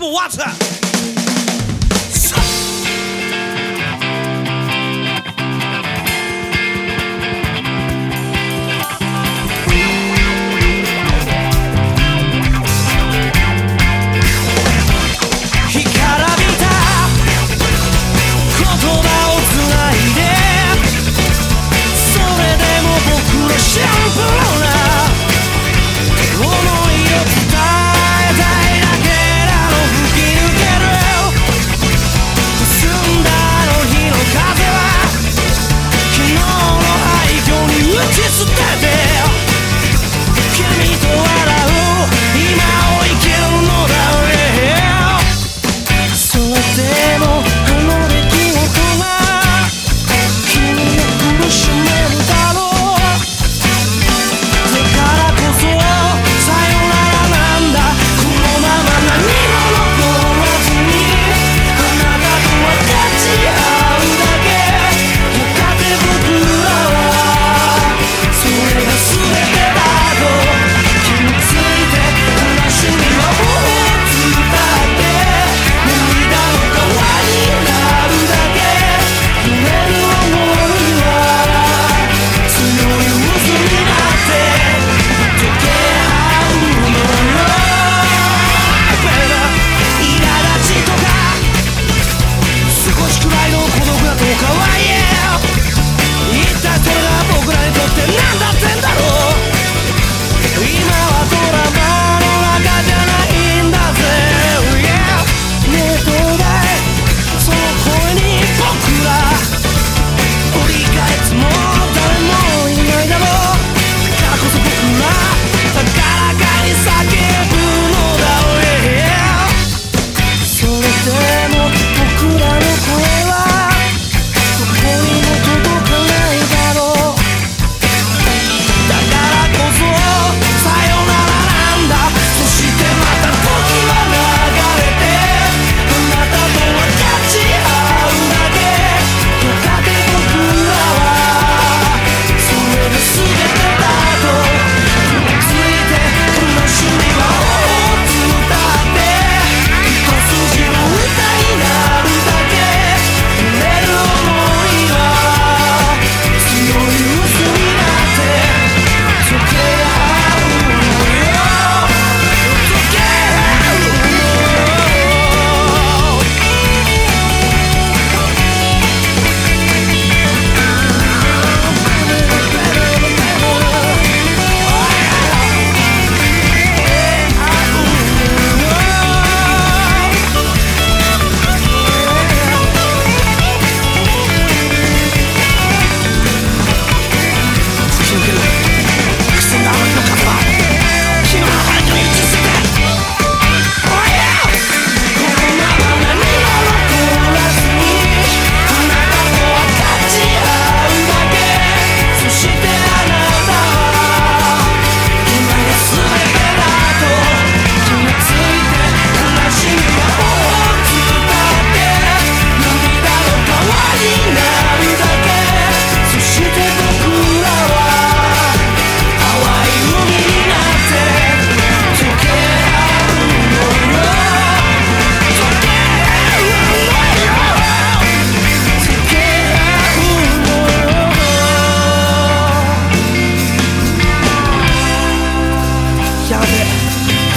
what's up?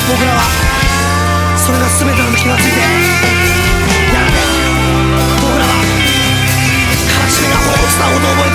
僕らはそれが全てなの気がついてやがて僕らは悲しみが放物なことを覚えて